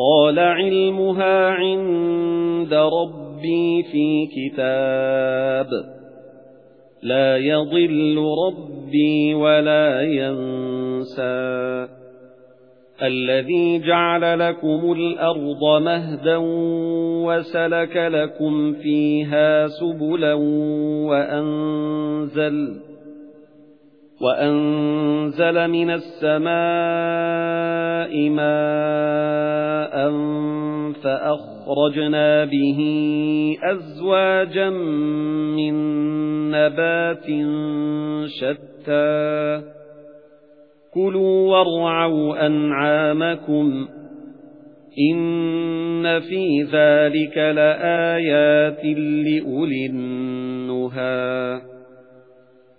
قَالَ عِلْمُهَا عِندَ رَبِّي فِي كِتَابٍ لَا يَضِلُّ رَبِّي وَلَا يَنسَى الَّذِي جَعَلَ لَكُمُ الْأَرْضَ مَهْدًا وَسَلَكَ لَكُمْ فِيهَا سُبُلًا وَأَنزَلَ وَأَنزَلَ مِنَ السَّمَاءِ مَاءً فَأَخْرَجْنَا بِهِ أَزْوَاجًا مِّن نَّبَاتٍ شَتَّى. كُلُوا وَارْعَوْا أَنْعَامَكُمْ إِنَّ فِي ذَلِكَ لَآيَاتٍ لِأُولِي النُّهَى.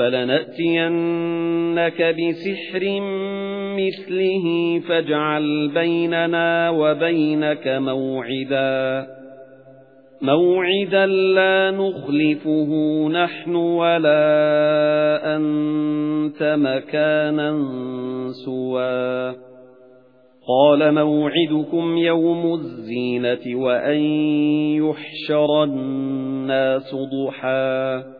فَلَنَأْتِيَنَّكَ بِسِحْرٍ مِثْلِهِ فَاجْعَلْ بَيْنَنَا وَبَيْنَكَ مَوْعِدًا. مَوْعِدًا لَّا نُخْلِفُهُ نَحْنُ وَلَا أَنتَ مَكَانًا سُوًى. قَالَ مَوْعِدُكُمْ يَوْمُ الزِّينَةِ وَأَن يُحْشَرَ النَّاسُ ضُحًى.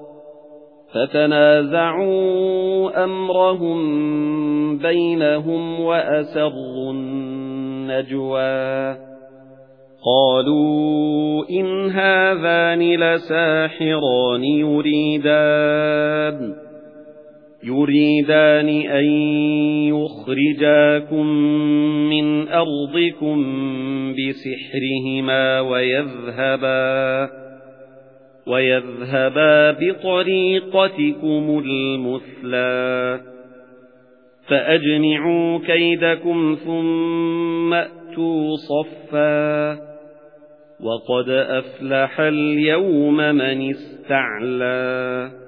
فَتَنَازَعُوا أَمْرَهُم بَيْنَهُمْ وَأَسَرُّوا النَّجْوَى. قَالُوا إِنْ هَذَانِ لَسَاحِرَانِ يُرِيدَانِ يُرِيدَانِ أَن يُخْرِجَاكُم مِّنْ أَرْضِكُمْ بِسِحْرِهِمَا وَيَذْهَبَا. وَيَذْهَبَا بِطَرِيقَتِكُمُ الْمُثْلَى. فَأَجْمِعُوا كَيْدَكُمْ ثُمَّ أَتُوا صَفًّا. وَقَدْ أَفْلَحَ الْيَوْمَ مَنِ اسْتَعْلَى.